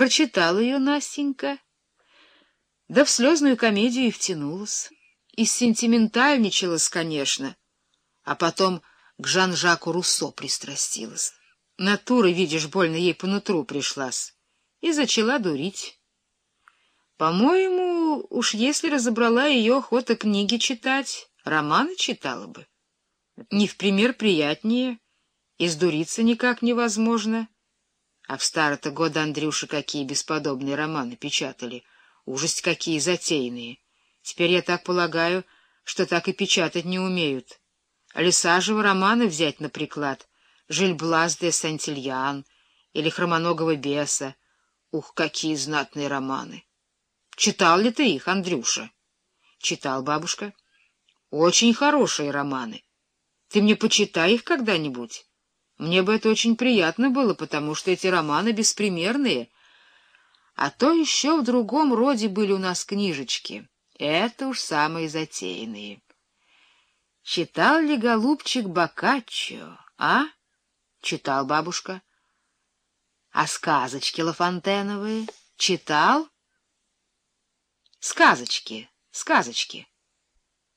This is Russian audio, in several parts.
Прочитала ее Настенька, да в слезную комедию и втянулась. И сентиментальничалась, конечно, а потом к Жан-Жаку Руссо пристрастилась. Натура, видишь, больно ей по нутру пришлась, и зачала дурить. По-моему, уж если разобрала ее охота книги читать, романы читала бы. Не в пример приятнее, издуриться никак невозможно. А в старые-то годы Андрюши какие бесподобные романы печатали, ужасть какие затейные. Теперь я так полагаю, что так и печатать не умеют. Лисажева романы взять на приклад, Жильблас де Сантильян или Хромоногого беса. Ух, какие знатные романы! Читал ли ты их, Андрюша? Читал, бабушка. Очень хорошие романы. Ты мне почитай их когда-нибудь. Мне бы это очень приятно было, потому что эти романы беспримерные. А то еще в другом роде были у нас книжечки. Это уж самые затейные. Читал ли голубчик Боккаччо, а? Читал бабушка. А сказочки Лафонтеновые читал? Сказочки, сказочки.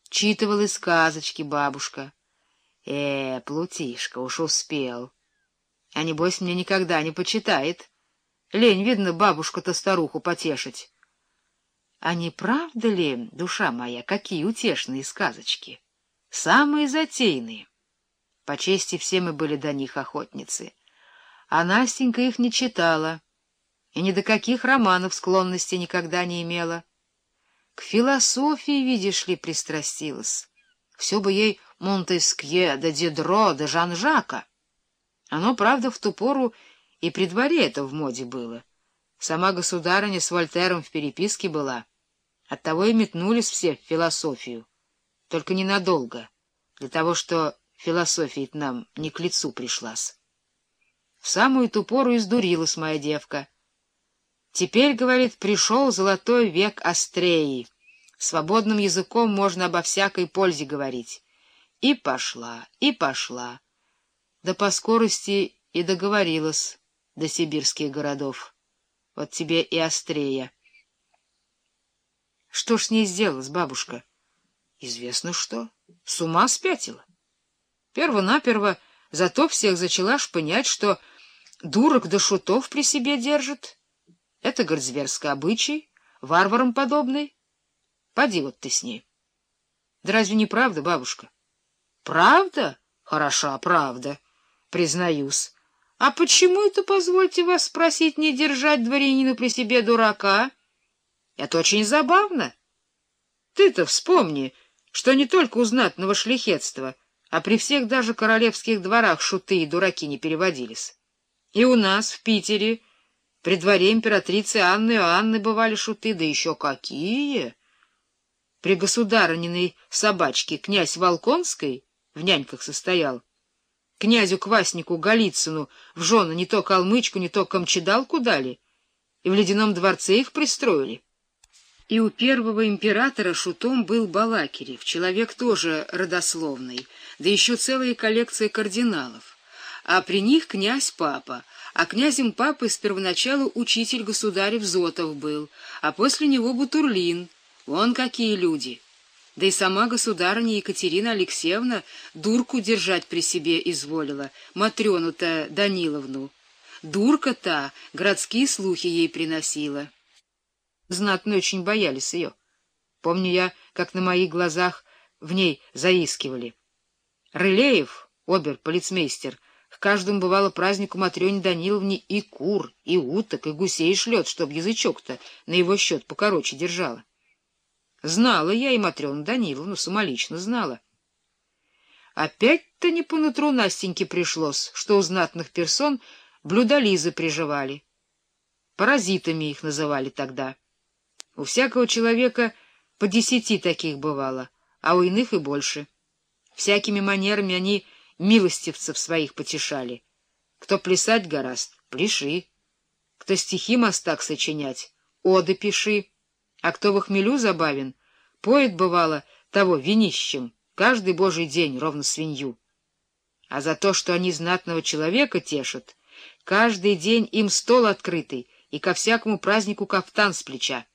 Читывал и сказочки бабушка. Э, Плутишка уж успел. А небось мне никогда не почитает. Лень, видно, бабушку-то старуху потешить. А не правда ли, душа моя, какие утешные сказочки? Самые затейные. По чести все мы были до них охотницы. А Настенька их не читала и ни до каких романов склонности никогда не имела. К философии, видишь ли, пристрастилась. Все бы ей Монтескье, да Дидро, да Жан-Жака. Оно, правда, в ту пору и при дворе это в моде было. Сама государыня с Вольтером в переписке была. Оттого и метнулись все в философию. Только ненадолго, для того, что философия нам не к лицу пришлась. В самую ту пору издурилась моя девка. Теперь, говорит, пришел золотой век Астреи. Свободным языком можно обо всякой пользе говорить. И пошла, и пошла. Да по скорости и договорилась до сибирских городов. Вот тебе и Астрея. Что ж с ней сделалось, бабушка? Известно что. С ума спятила. Первонаперво зато всех зачала шпынять, что дурок да шутов при себе держит. Это, говорит, зверский обычай, варварам подобный. Поди вот ты с ней. Да разве не правда, бабушка? Правда? Хороша правда, признаюсь. А почему это, позвольте вас спросить, не держать дворянина при себе дурака? Это очень забавно. Ты-то вспомни, что не только у знатного шляхетства, а при всех даже королевских дворах шуты и дураки не переводились. И у нас, в Питере, при дворе императрицы Анны Анны бывали шуты, да еще какие! При государыниной собачке князь Волконской в няньках состоял. Князю Кваснику Голицыну в жены не то калмычку, не то камчедалку дали, и в ледяном дворце их пристроили. И у первого императора шутом был Балакирев, человек тоже родословный, да еще целая коллекция кардиналов. А при них князь-папа, а князем папы с первоначалу учитель государев Зотов был, а после него Бутурлин. Вон какие люди! Да и сама государыня Екатерина Алексеевна дурку держать при себе изволила, Матрёну-то Даниловну. Дурка-то городские слухи ей приносила. Знатно очень боялись ее. Помню я, как на моих глазах в ней заискивали. Рылеев, обер-полицмейстер, к каждому бывало празднику Матрёне Даниловне и кур, и уток, и гусей шлет, чтоб язычок-то на его счет покороче держала. Знала я и Матрёну Даниловну, самолично знала. Опять-то не по нутру Настеньке пришлось, что у знатных персон блюдолизы приживали. Паразитами их называли тогда. У всякого человека по десяти таких бывало, а у иных и больше. Всякими манерами они милостивцев своих потешали. Кто плясать гораст — пляши. Кто стихи мастак сочинять — оды пиши. А кто в хмелю забавен, поет, бывало, того винищем, каждый божий день ровно свинью. А за то, что они знатного человека тешат, каждый день им стол открытый, и ко всякому празднику кафтан с плеча.